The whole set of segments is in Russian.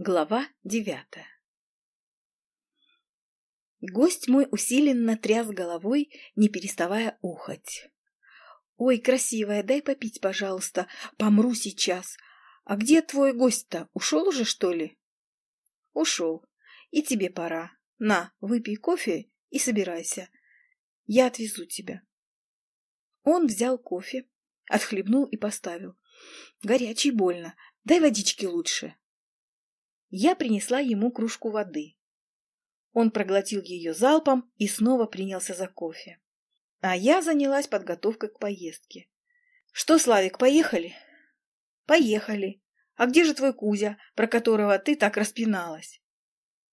Глава девятая Гость мой усиленно тряс головой, не переставая ухать. «Ой, красивая, дай попить, пожалуйста, помру сейчас. А где твой гость-то? Ушел уже, что ли?» «Ушел. И тебе пора. На, выпей кофе и собирайся. Я отвезу тебя». Он взял кофе, отхлебнул и поставил. «Горячий больно. Дай водички лучше». Я принесла ему кружку воды. Он проглотил ее залпом и снова принялся за кофе. А я занялась подготовкой к поездке. «Что, Славик, поехали?» «Поехали. А где же твой Кузя, про которого ты так распиналась?»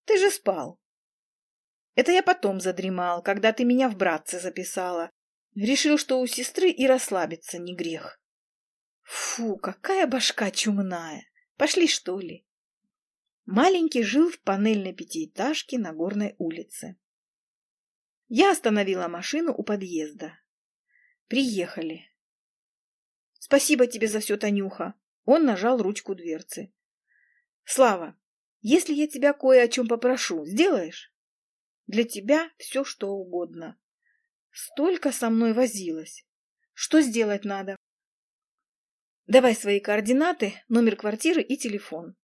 «Ты же спал». «Это я потом задремал, когда ты меня в братце записала. Решил, что у сестры и расслабиться не грех». «Фу, какая башка чумная! Пошли, что ли?» Маленький жил в панельной пятиэтажке на горной улице. Я остановила машину у подъезда. Приехали. Спасибо тебе за все, Танюха. Он нажал ручку дверцы. Слава, если я тебя кое о чем попрошу, сделаешь? Для тебя все, что угодно. Столько со мной возилась. Что сделать надо? Давай свои координаты, номер квартиры и телефон.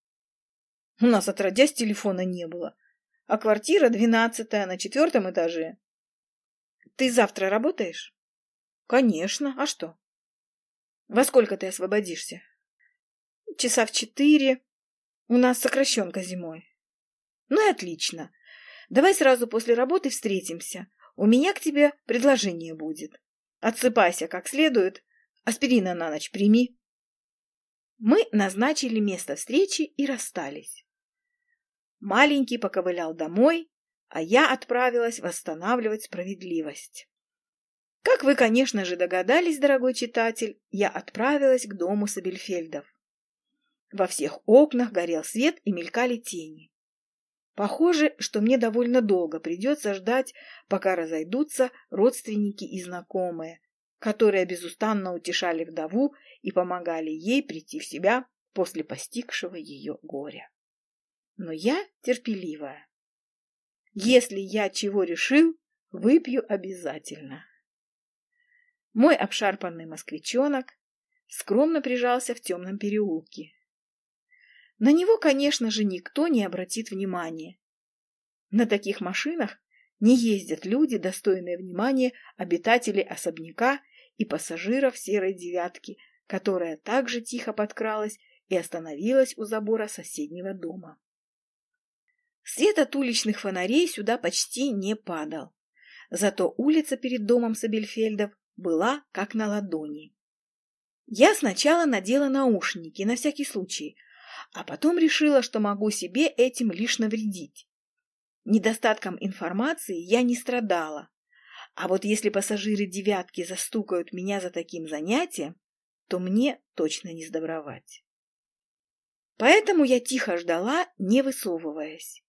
У нас отродясь телефона не было. А квартира двенадцатая на четвертом этаже. Ты завтра работаешь? Конечно. А что? Во сколько ты освободишься? Часа в четыре. У нас сокращенка зимой. Ну и отлично. Давай сразу после работы встретимся. У меня к тебе предложение будет. Отсыпайся как следует. Аспирина на ночь прими. Мы назначили место встречи и расстались. Маленький поковылял домой, а я отправилась восстанавливать справедливость. Как вы, конечно же, догадались, дорогой читатель, я отправилась к дому Сабельфельдов. Во всех окнах горел свет и мелькали тени. Похоже, что мне довольно долго придется ждать, пока разойдутся родственники и знакомые, которые безустанно утешали вдову и помогали ей прийти в себя после постигшего ее горя но я терпеливая. Если я чего решил, выпью обязательно. Мой обшарпанный москвичонок скромно прижался в темном переулке. На него, конечно же, никто не обратит внимания. На таких машинах не ездят люди, достойные внимания обитателей особняка и пассажиров серой девятки, которая также тихо подкралась и остановилась у забора соседнего дома. Свет от уличных фонарей сюда почти не падал. Зато улица перед домом Сабельфельдов была как на ладони. Я сначала надела наушники на всякий случай, а потом решила, что могу себе этим лишь навредить. Недостатком информации я не страдала. А вот если пассажиры «девятки» застукают меня за таким занятием, то мне точно не сдобровать. Поэтому я тихо ждала, не высовываясь.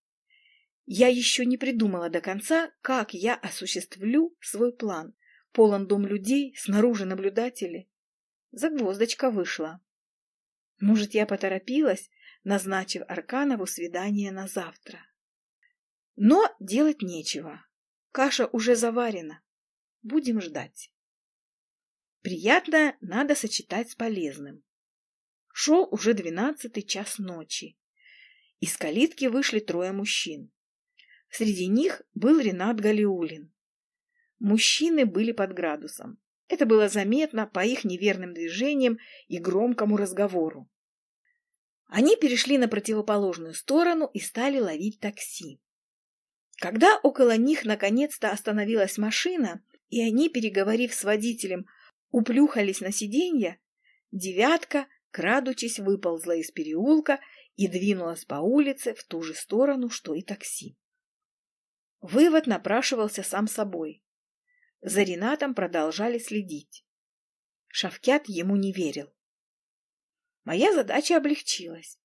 Я еще не придумала до конца, как я осуществлю свой план. Полон дом людей, снаружи наблюдатели. Загвоздочка вышла. Может, я поторопилась, назначив Арканову свидание на завтра. Но делать нечего. Каша уже заварена. Будем ждать. Приятное надо сочетать с полезным. Шел уже двенадцатый час ночи. Из калитки вышли трое мужчин. Среди них был Ренат Галиулин. Мужчины были под градусом. Это было заметно по их неверным движениям и громкому разговору. Они перешли на противоположную сторону и стали ловить такси. Когда около них наконец-то остановилась машина, и они, переговорив с водителем, уплюхались на сиденье, девятка, крадучись, выползла из переулка и двинулась по улице в ту же сторону, что и такси. Вывод напрашивался сам собой. За Ренатом продолжали следить. Шавкят ему не верил. Моя задача облегчилась.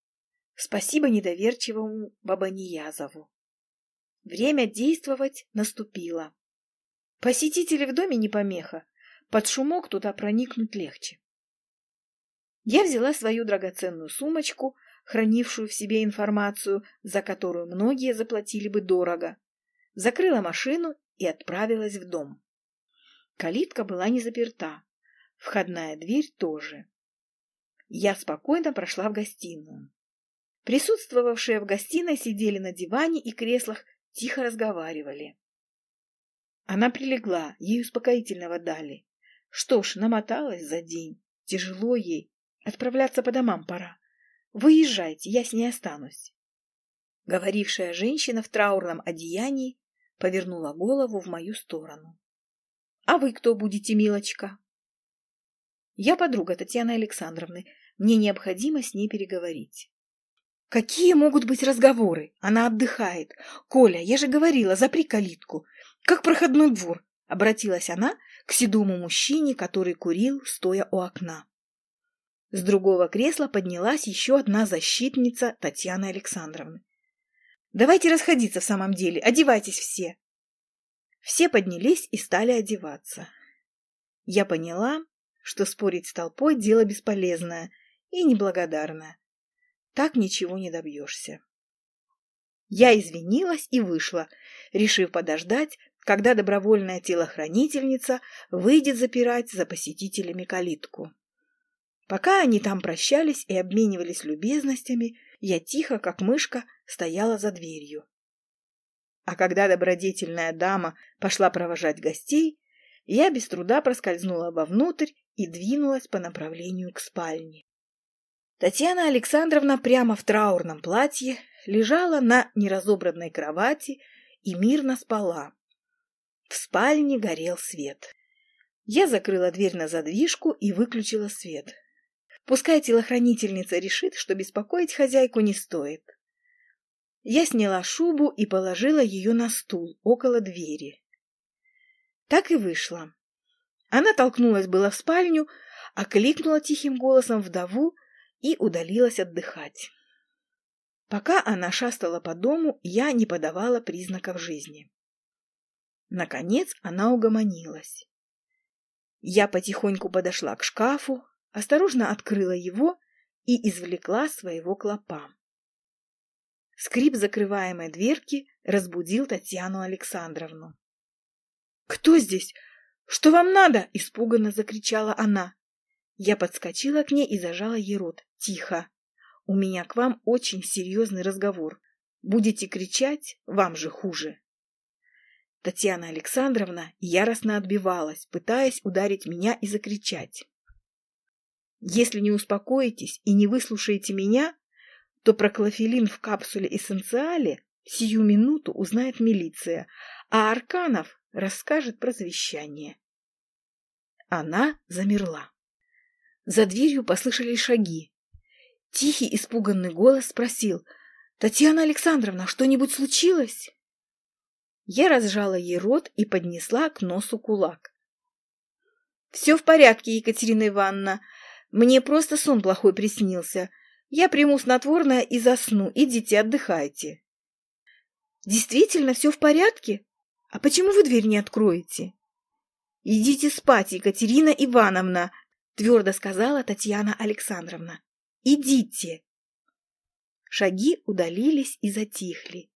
Спасибо недоверчивому Бабаниязову. Время действовать наступило. Посетители в доме не помеха. Под шумок туда проникнуть легче. Я взяла свою драгоценную сумочку, хранившую в себе информацию, за которую многие заплатили бы дорого, закрыла машину и отправилась в дом. Калитка была не заперта, входная дверь тоже. Я спокойно прошла в гостиную. Присутствовавшие в гостиной сидели на диване и креслах, тихо разговаривали. Она прилегла, ей успокоительного дали. Что ж, намоталась за день. Тяжело ей. Отправляться по домам пора. Выезжайте, я с ней останусь. Говорившая женщина в траурном одеянии повернула голову в мою сторону. — А вы кто будете, милочка? — Я подруга Татьяны Александровны. Мне необходимо с ней переговорить. — Какие могут быть разговоры? Она отдыхает. Коля, я же говорила, запри калитку. Как проходной двор, — обратилась она к седому мужчине, который курил, стоя у окна. С другого кресла поднялась еще одна защитница Татьяны Александровны. «Давайте расходиться в самом деле, одевайтесь все!» Все поднялись и стали одеваться. Я поняла, что спорить с толпой – дело бесполезное и неблагодарное. Так ничего не добьешься. Я извинилась и вышла, решив подождать, когда добровольная телохранительница выйдет запирать за посетителями калитку. Пока они там прощались и обменивались любезностями, я тихо, как мышка, стояла за дверью. А когда добродетельная дама пошла провожать гостей, я без труда проскользнула вовнутрь и двинулась по направлению к спальне. Татьяна Александровна прямо в траурном платье лежала на неразобранной кровати и мирно спала. В спальне горел свет. Я закрыла дверь на задвижку и выключила свет. Пускай телохранительница решит, что беспокоить хозяйку не стоит. Я сняла шубу и положила ее на стул около двери. Так и вышло. Она толкнулась было в спальню, окликнула тихим голосом вдову и удалилась отдыхать. Пока она шастала по дому, я не подавала признаков жизни. Наконец она угомонилась. Я потихоньку подошла к шкафу, осторожно открыла его и извлекла своего клопа. Скрип закрываемой дверки разбудил Татьяну Александровну. «Кто здесь? Что вам надо?» – испуганно закричала она. Я подскочила к ней и зажала ей рот. «Тихо! У меня к вам очень серьезный разговор. Будете кричать, вам же хуже!» Татьяна Александровна яростно отбивалась, пытаясь ударить меня и закричать. Если не успокоитесь и не выслушаете меня, то про клофелин в капсуле эссенциале сию минуту узнает милиция, а Арканов расскажет про завещание. Она замерла. За дверью послышались шаги. Тихий испуганный голос спросил, «Татьяна Александровна, что-нибудь случилось?» Я разжала ей рот и поднесла к носу кулак. «Все в порядке, Екатерина Ивановна. Мне просто сон плохой приснился. Я приму снотворное и засну. Идите, отдыхайте. Действительно, все в порядке? А почему вы дверь не откроете? Идите спать, Екатерина Ивановна, твердо сказала Татьяна Александровна. Идите. Шаги удалились и затихли.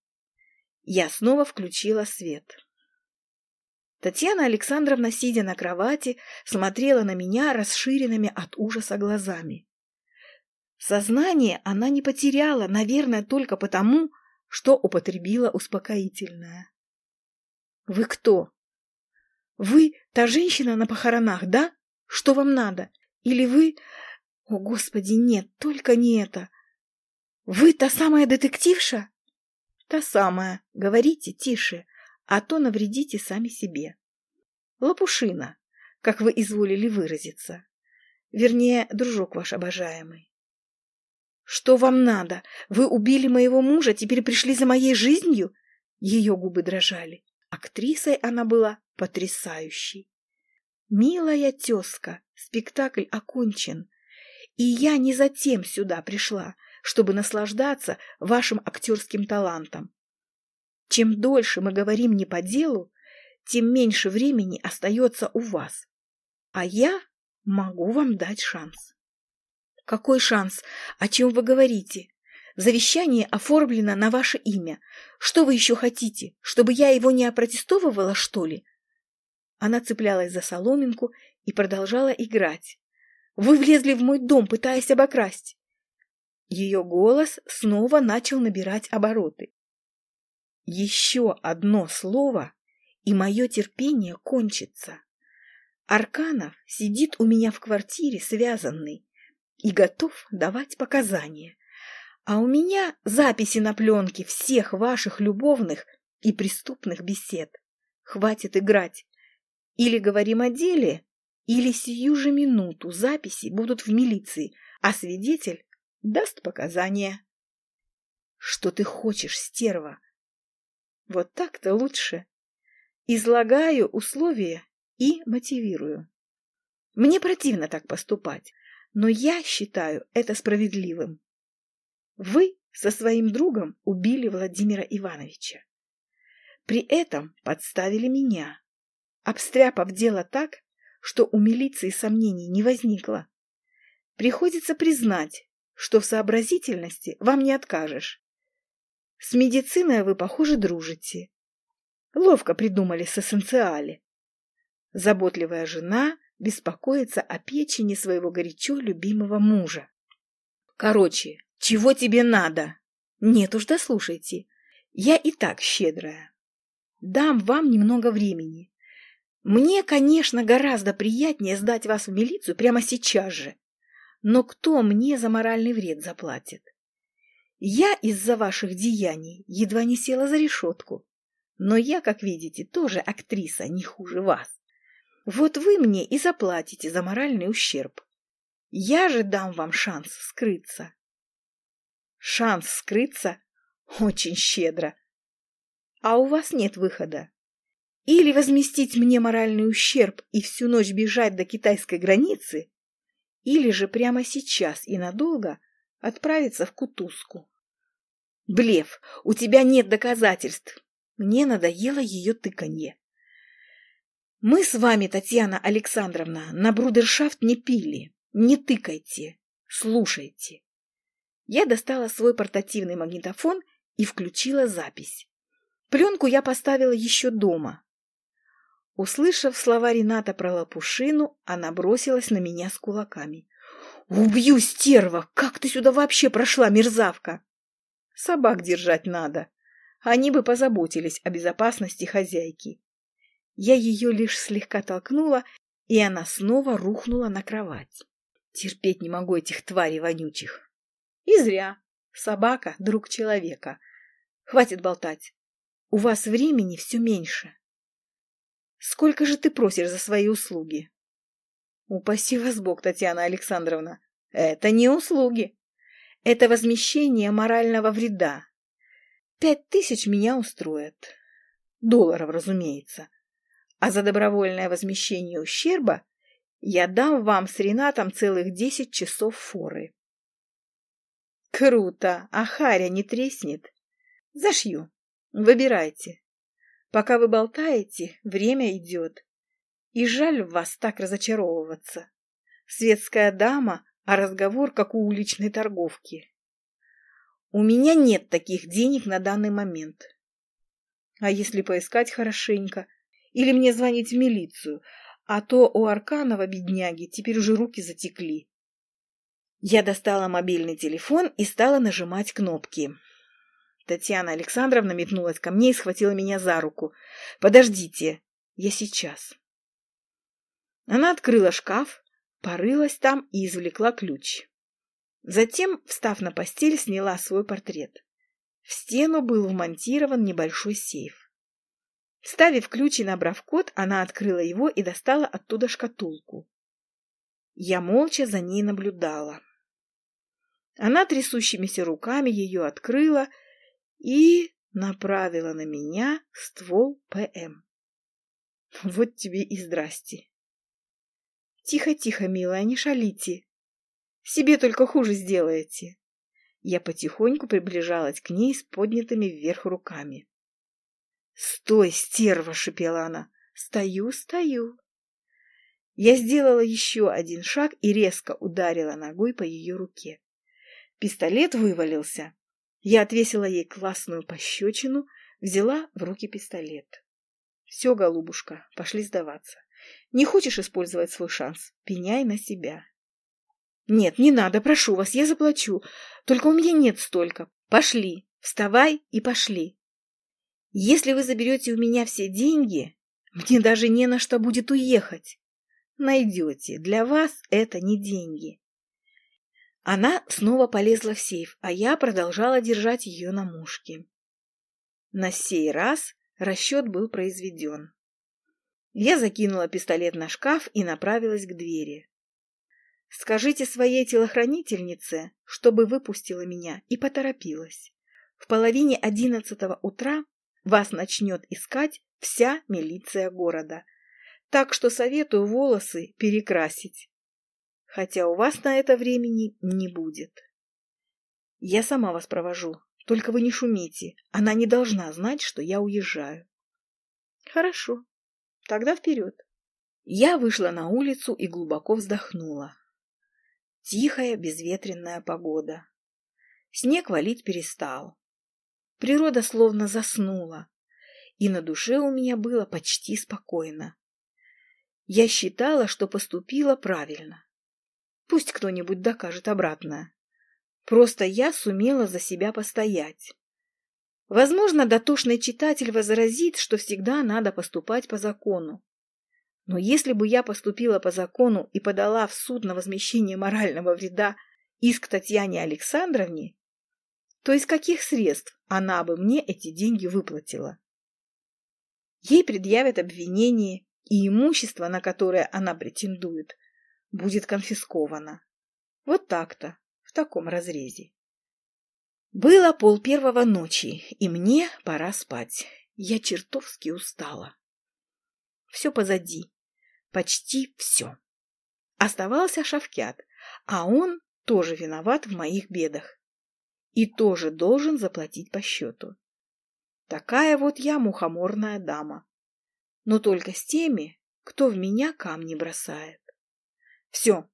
Я снова включила свет. Татьяна Александровна, сидя на кровати, смотрела на меня расширенными от ужаса глазами. Сознание она не потеряла, наверное, только потому, что употребила успокоительное. «Вы кто?» «Вы та женщина на похоронах, да? Что вам надо? Или вы...» «О, Господи, нет, только не это!» «Вы та самая детективша?» «Та самая. Говорите тише а то навредите сами себе. Лопушина, как вы изволили выразиться. Вернее, дружок ваш обожаемый. Что вам надо? Вы убили моего мужа, теперь пришли за моей жизнью? Ее губы дрожали. Актрисой она была потрясающей. Милая тезка, спектакль окончен. И я не затем сюда пришла, чтобы наслаждаться вашим актерским талантом. Чем дольше мы говорим не по делу, тем меньше времени остается у вас. А я могу вам дать шанс. Какой шанс? О чем вы говорите? Завещание оформлено на ваше имя. Что вы еще хотите? Чтобы я его не опротестовывала, что ли?» Она цеплялась за соломинку и продолжала играть. «Вы влезли в мой дом, пытаясь обокрасть!» Ее голос снова начал набирать обороты. «Еще одно слово, и мое терпение кончится. Арканов сидит у меня в квартире связанный и готов давать показания. А у меня записи на пленке всех ваших любовных и преступных бесед. Хватит играть. Или говорим о деле, или сию же минуту записи будут в милиции, а свидетель даст показания. Что ты хочешь, стерва? Вот так-то лучше. Излагаю условия и мотивирую. Мне противно так поступать, но я считаю это справедливым. Вы со своим другом убили Владимира Ивановича. При этом подставили меня, обстряпав дело так, что у милиции сомнений не возникло. Приходится признать, что в сообразительности вам не откажешь. С медициной вы, похоже, дружите. Ловко придумали с эссенциали. Заботливая жена беспокоится о печени своего горячо любимого мужа. Короче, чего тебе надо? Нет уж, дослушайте. Я и так щедрая. Дам вам немного времени. Мне, конечно, гораздо приятнее сдать вас в милицию прямо сейчас же. Но кто мне за моральный вред заплатит? Я из-за ваших деяний едва не села за решетку. Но я, как видите, тоже актриса, не хуже вас. Вот вы мне и заплатите за моральный ущерб. Я же дам вам шанс скрыться. Шанс скрыться очень щедро. А у вас нет выхода. Или возместить мне моральный ущерб и всю ночь бежать до китайской границы, или же прямо сейчас и надолго отправиться в кутузку. Блеф, у тебя нет доказательств. Мне надоело ее тыканье. Мы с вами, Татьяна Александровна, на брудершафт не пили. Не тыкайте, слушайте. Я достала свой портативный магнитофон и включила запись. Пленку я поставила еще дома. Услышав слова Рената про лопушину, она бросилась на меня с кулаками. «Убью, стерва! Как ты сюда вообще прошла, мерзавка?» «Собак держать надо. Они бы позаботились о безопасности хозяйки. Я ее лишь слегка толкнула, и она снова рухнула на кровать. Терпеть не могу этих тварей вонючих. И зря. Собака — друг человека. Хватит болтать. У вас времени все меньше. Сколько же ты просишь за свои услуги? Упаси вас Бог, Татьяна Александровна. Это не услуги. Это возмещение морального вреда. Пять тысяч меня устроит. Долларов, разумеется а за добровольное возмещение ущерба я дам вам с Ренатом целых десять часов форы. Круто, а Харя не треснет? Зашью. Выбирайте. Пока вы болтаете, время идет. И жаль вас так разочаровываться. Светская дама, а разговор как у уличной торговки. У меня нет таких денег на данный момент. А если поискать хорошенько, или мне звонить в милицию, а то у Арканова, бедняги, теперь уже руки затекли. Я достала мобильный телефон и стала нажимать кнопки. Татьяна Александровна метнулась ко мне и схватила меня за руку. «Подождите, я сейчас». Она открыла шкаф, порылась там и извлекла ключ. Затем, встав на постель, сняла свой портрет. В стену был вмонтирован небольшой сейф. Вставив ключ и набрав код, она открыла его и достала оттуда шкатулку. Я молча за ней наблюдала. Она трясущимися руками ее открыла и направила на меня ствол ПМ. Вот тебе и здрасте. Тихо-тихо, милая, не шалите. Себе только хуже сделаете. Я потихоньку приближалась к ней с поднятыми вверх руками. «Стой, стерва!» — шипела она. «Стою, стою!» Я сделала еще один шаг и резко ударила ногой по ее руке. Пистолет вывалился, Я отвесила ей классную пощечину, взяла в руки пистолет. Все, голубушка, пошли сдаваться. Не хочешь использовать свой шанс? Пеняй на себя. Нет, не надо, прошу вас, я заплачу. Только у меня нет столько. Пошли, вставай и пошли. Если вы заберете у меня все деньги, мне даже не на что будет уехать. Найдете, для вас это не деньги. Она снова полезла в сейф, а я продолжала держать ее на мушке. На сей раз расчет был произведен. Я закинула пистолет на шкаф и направилась к двери. Скажите своей телохранительнице, чтобы выпустила меня, и поторопилась. В половине одиннадцатого утра вас начнет искать вся милиция города. Так что советую волосы перекрасить. Хотя у вас на это времени не будет. Я сама вас провожу, только вы не шумите. Она не должна знать, что я уезжаю. Хорошо, тогда вперед. Я вышла на улицу и глубоко вздохнула. Тихая, безветренная погода. Снег валить перестал. Природа словно заснула, и на душе у меня было почти спокойно. Я считала, что поступила правильно. Пусть кто-нибудь докажет обратное. Просто я сумела за себя постоять. Возможно, дотошный читатель возразит, что всегда надо поступать по закону. Но если бы я поступила по закону и подала в суд на возмещение морального вреда иск Татьяне Александровне, то из каких средств она бы мне эти деньги выплатила? Ей предъявят обвинение, и имущество, на которое она претендует, будет конфисковано. Вот так-то, в таком разрезе. Было пол первого ночи, и мне пора спать. Я чертовски устала. Все позади. Почти все. Оставался Шавкят, а он тоже виноват в моих бедах. И тоже должен заплатить по счету. Такая вот я мухоморная дама. Но только с теми, кто в меня камни бросает. Все,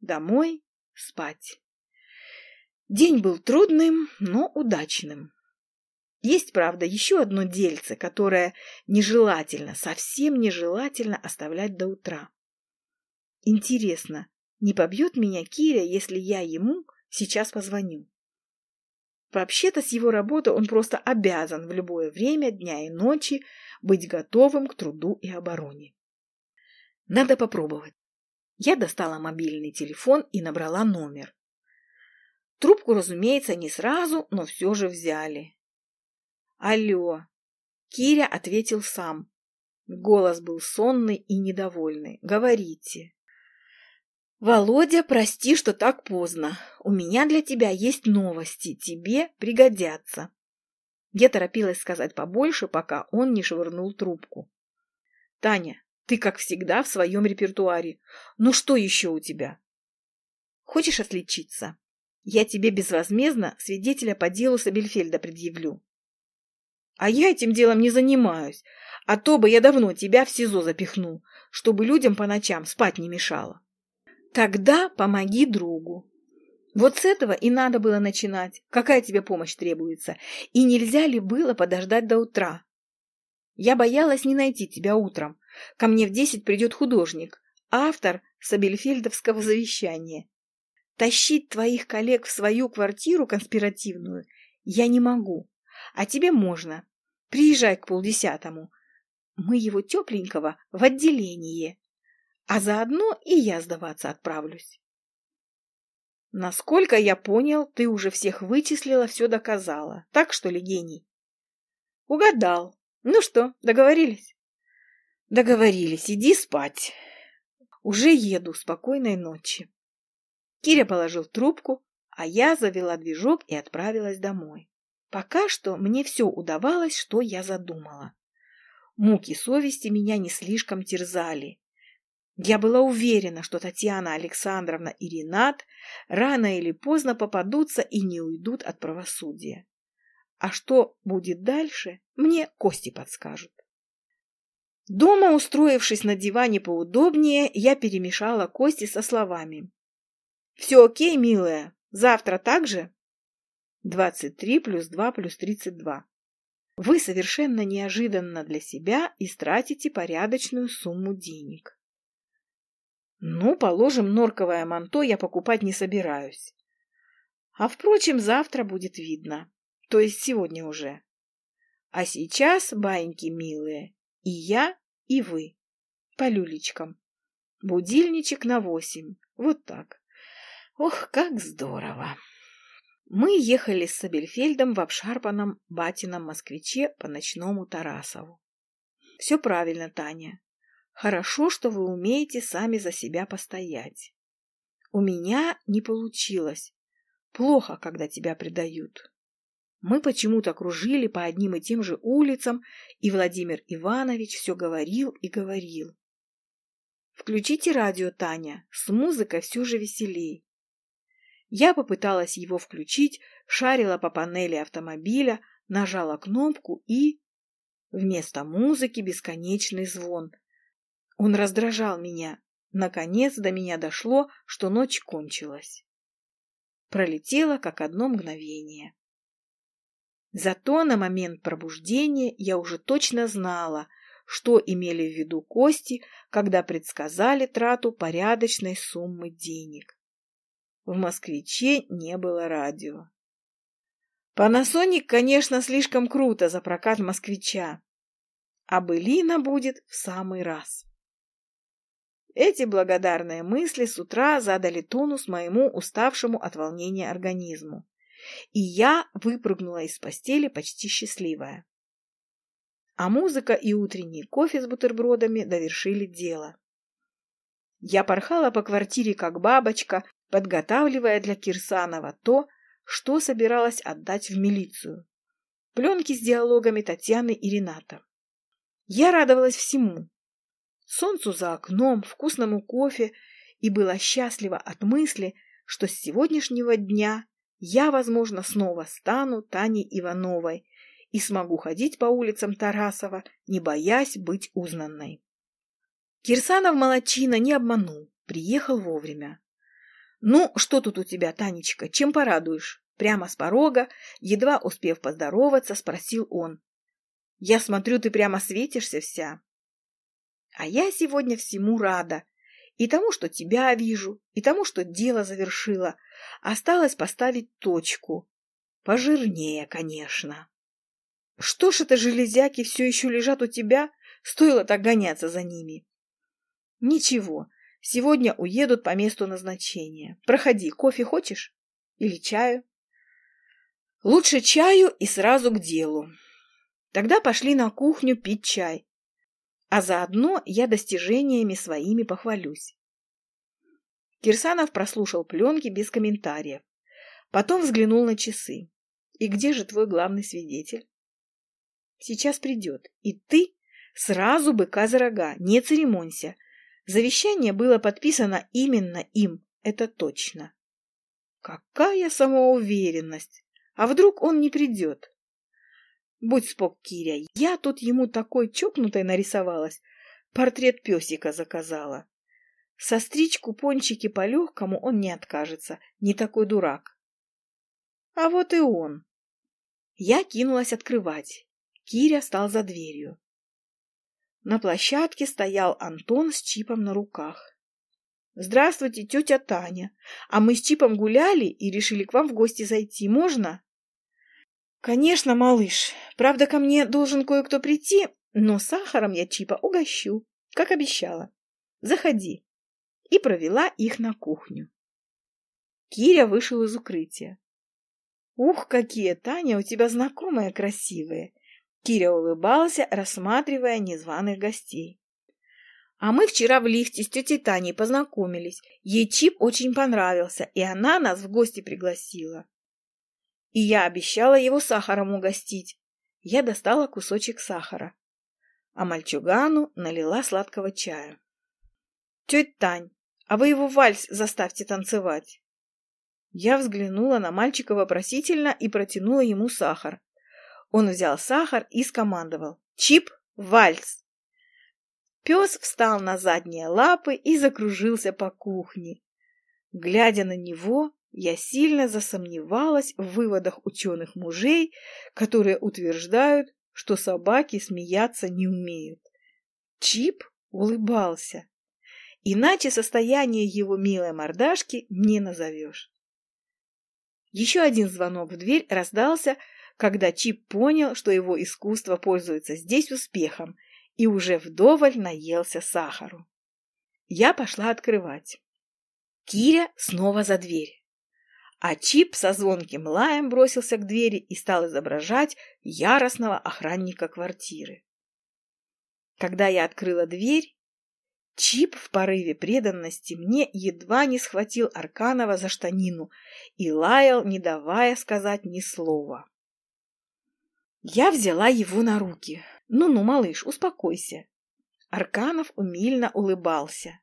домой, спать. День был трудным, но удачным. Есть, правда, еще одно дельце, которое нежелательно, совсем нежелательно оставлять до утра. Интересно, не побьет меня Киря, если я ему сейчас позвоню? Вообще-то с его работы он просто обязан в любое время дня и ночи быть готовым к труду и обороне. Надо попробовать. Я достала мобильный телефон и набрала номер. Трубку, разумеется, не сразу, но все же взяли. «Алло!» Киря ответил сам. Голос был сонный и недовольный. «Говорите». «Володя, прости, что так поздно. У меня для тебя есть новости. Тебе пригодятся». Я торопилась сказать побольше, пока он не швырнул трубку. «Таня, ты, как всегда, в своем репертуаре. Ну что еще у тебя?» «Хочешь отличиться? Я тебе безвозмездно свидетеля по делу Сабельфельда предъявлю. А я этим делом не занимаюсь, а то бы я давно тебя в СИЗО запихнул, чтобы людям по ночам спать не мешало. Тогда помоги другу. Вот с этого и надо было начинать. Какая тебе помощь требуется? И нельзя ли было подождать до утра? Я боялась не найти тебя утром. Ко мне в десять придет художник, автор Сабельфельдовского завещания. Тащить твоих коллег в свою квартиру конспиративную я не могу, а тебе можно. Приезжай к полдесятому. Мы его тепленького в отделение. А заодно и я сдаваться отправлюсь. Насколько я понял, ты уже всех вычислила, все доказала. Так что ли, гений? Угадал. Ну что, договорились? Договорились. Иди спать. Уже еду. Спокойной ночи. Киря положил трубку, а я завела движок и отправилась домой. Пока что мне все удавалось, что я задумала. Муки совести меня не слишком терзали. Я была уверена, что Татьяна Александровна и Ренат рано или поздно попадутся и не уйдут от правосудия. А что будет дальше, мне кости подскажут. Дома, устроившись на диване поудобнее, я перемешала кости со словами. «Все окей, милая? Завтра так же?» 23 плюс 2 плюс 32. Вы совершенно неожиданно для себя истратите порядочную сумму денег. Ну, положим, норковое манто я покупать не собираюсь. А, впрочем, завтра будет видно. То есть сегодня уже. А сейчас, баиньки милые, и я, и вы. По люлечкам. Будильничек на восемь. Вот так. Ох, как здорово! Мы ехали с Сабельфельдом в обшарпанном батином москвиче по ночному Тарасову. Все правильно, Таня. Хорошо, что вы умеете сами за себя постоять. У меня не получилось. Плохо, когда тебя предают. Мы почему-то кружили по одним и тем же улицам, и Владимир Иванович все говорил и говорил. Включите радио, Таня, с музыкой все же веселей. Я попыталась его включить, шарила по панели автомобиля, нажала кнопку и... Вместо музыки бесконечный звон. Он раздражал меня. Наконец до меня дошло, что ночь кончилась. Пролетело, как одно мгновение. Зато на момент пробуждения я уже точно знала, что имели в виду Кости, когда предсказали трату порядочной суммы денег. В «Москвиче» не было радио. Панасоник, конечно, слишком круто за прокат «Москвича», а былина будет в самый раз. Эти благодарные мысли с утра задали тонус моему уставшему от волнения организму, и я выпрыгнула из постели почти счастливая. А музыка и утренний кофе с бутербродами довершили дело. Я порхала по квартире как бабочка, подготавливая для Кирсанова то, что собиралась отдать в милицию. Пленки с диалогами Татьяны и Рената. Я радовалась всему. Солнцу за окном, вкусному кофе и была счастлива от мысли, что с сегодняшнего дня я, возможно, снова стану Таней Ивановой и смогу ходить по улицам Тарасова, не боясь быть узнанной. Кирсанов молочина не обманул, приехал вовремя. «Ну, что тут у тебя, Танечка, чем порадуешь?» Прямо с порога, едва успев поздороваться, спросил он. «Я смотрю, ты прямо светишься вся». «А я сегодня всему рада. И тому, что тебя вижу, и тому, что дело завершила. Осталось поставить точку. Пожирнее, конечно». «Что ж это железяки все еще лежат у тебя? Стоило так гоняться за ними». «Ничего, Сегодня уедут по месту назначения. Проходи, кофе хочешь? Или чаю? Лучше чаю и сразу к делу. Тогда пошли на кухню пить чай. А заодно я достижениями своими похвалюсь. Кирсанов прослушал пленки без комментариев. Потом взглянул на часы. И где же твой главный свидетель? Сейчас придет. И ты сразу быка за рога, не церемонься. Завещание было подписано именно им, это точно. Какая самоуверенность! А вдруг он не придет? Будь спок, Киря, я тут ему такой чокнутой нарисовалась, портрет песика заказала. Состричь купончики по-легкому он не откажется, не такой дурак. А вот и он. Я кинулась открывать. Киря стал за дверью. На площадке стоял Антон с Чипом на руках. «Здравствуйте, тетя Таня. А мы с Чипом гуляли и решили к вам в гости зайти. Можно?» «Конечно, малыш. Правда, ко мне должен кое-кто прийти, но сахаром я Чипа угощу, как обещала. Заходи». И провела их на кухню. Киря вышел из укрытия. «Ух, какие, Таня, у тебя знакомые красивые. Киря улыбался, рассматривая незваных гостей. А мы вчера в лифте с тетей Таней познакомились. Ей чип очень понравился, и она нас в гости пригласила. И я обещала его сахаром угостить. Я достала кусочек сахара. А мальчугану налила сладкого чая. «Тетя Тань, а вы его вальс заставьте танцевать». Я взглянула на мальчика вопросительно и протянула ему сахар. Он взял сахар и скомандовал «Чип, вальс!». Пес встал на задние лапы и закружился по кухне. Глядя на него, я сильно засомневалась в выводах ученых мужей, которые утверждают, что собаки смеяться не умеют. Чип улыбался. Иначе состояние его милой мордашки не назовешь. Еще один звонок в дверь раздался, когда Чип понял, что его искусство пользуется здесь успехом и уже вдоволь наелся сахару. Я пошла открывать. Киря снова за дверь. А Чип со звонким лаем бросился к двери и стал изображать яростного охранника квартиры. Когда я открыла дверь, Чип в порыве преданности мне едва не схватил Арканова за штанину и лаял, не давая сказать ни слова. Я взяла его на руки. «Ну-ну, малыш, успокойся». Арканов умильно улыбался.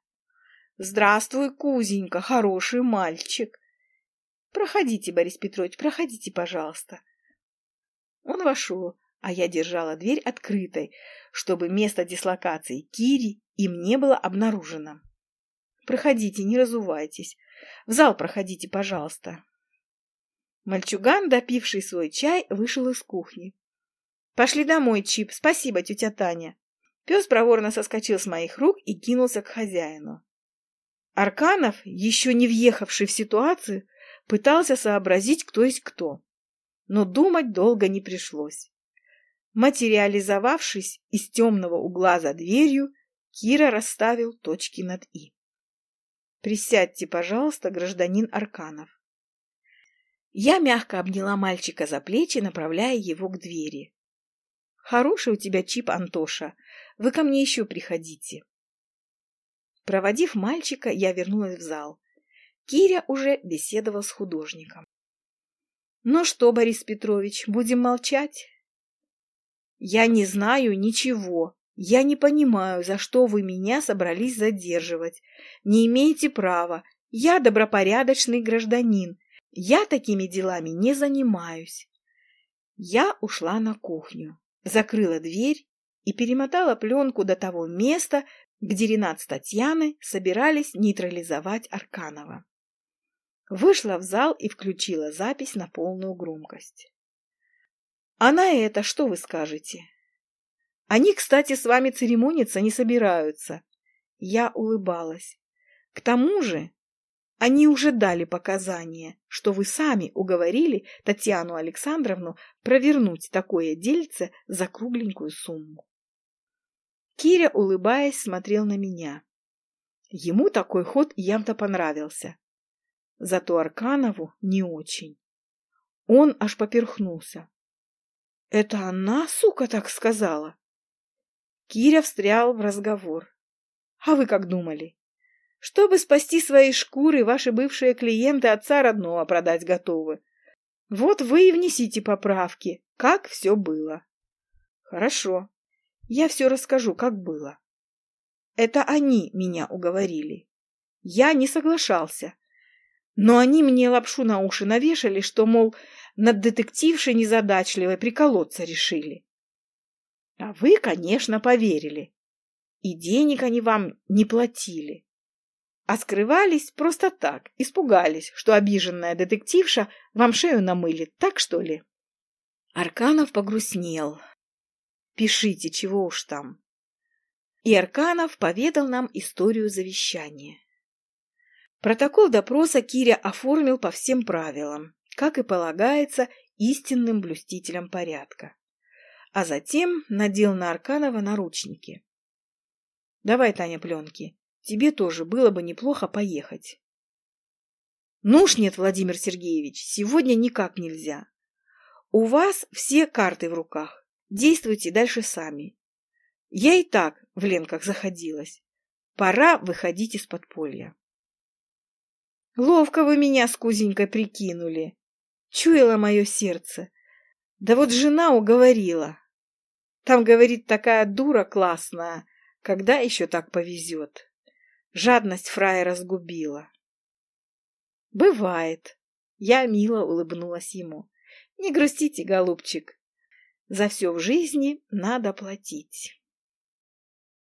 «Здравствуй, Кузенька, хороший мальчик!» «Проходите, Борис Петрович, проходите, пожалуйста». Он вошел, а я держала дверь открытой, чтобы место дислокации Кири им не было обнаружено. «Проходите, не разувайтесь. В зал проходите, пожалуйста». Мальчуган, допивший свой чай, вышел из кухни. «Пошли домой, Чип. Спасибо, тетя Таня». Пес проворно соскочил с моих рук и кинулся к хозяину. Арканов, еще не въехавший в ситуацию, пытался сообразить, кто есть кто. Но думать долго не пришлось. Материализовавшись из темного угла за дверью, Кира расставил точки над «и». «Присядьте, пожалуйста, гражданин Арканов». Я мягко обняла мальчика за плечи, направляя его к двери. «Хороший у тебя чип, Антоша. Вы ко мне еще приходите». Проводив мальчика, я вернулась в зал. Киря уже беседовал с художником. «Ну что, Борис Петрович, будем молчать?» «Я не знаю ничего. Я не понимаю, за что вы меня собрались задерживать. Не имеете права. Я добропорядочный гражданин. Я такими делами не занимаюсь». Я ушла на кухню, закрыла дверь и перемотала пленку до того места, где Ренат с Татьяной собирались нейтрализовать Арканова. Вышла в зал и включила запись на полную громкость. А на это что вы скажете? Они, кстати, с вами церемониться не собираются. Я улыбалась. К тому же, они уже дали показания, что вы сами уговорили Татьяну Александровну провернуть такое дельце за кругленькую сумму. Киря, улыбаясь, смотрел на меня. Ему такой ход явно понравился. Зато Арканову не очень. Он аж поперхнулся. «Это она, сука, так сказала?» Киря встрял в разговор. «А вы как думали? Чтобы спасти свои шкуры, ваши бывшие клиенты отца родного продать готовы. Вот вы и внесите поправки, как все было». «Хорошо, я все расскажу, как было». Это они меня уговорили. Я не соглашался, но они мне лапшу на уши навешали, что, мол, над детектившей незадачливой приколоться решили. А вы, конечно, поверили. И денег они вам не платили. А скрывались просто так, испугались, что обиженная детективша вам шею намылит, так что ли? Арканов погрустнел. Пишите, чего уж там. И Арканов поведал нам историю завещания. Протокол допроса Киря оформил по всем правилам, как и полагается истинным блюстителям порядка. А затем надел на Арканова наручники. «Давай, Таня, пленки. Тебе тоже было бы неплохо поехать». «Ну уж нет, Владимир Сергеевич, сегодня никак нельзя. У вас все карты в руках. Действуйте дальше сами. Я и так в ленках заходилась. Пора выходить из подполья». Ловко вы меня с Кузенькой прикинули. Чуяло мое сердце. Да вот жена уговорила. Там, говорит, такая дура классная. Когда еще так повезет? Жадность фрая разгубила. Бывает. Я мило улыбнулась ему. Не грустите, голубчик. За все в жизни надо платить.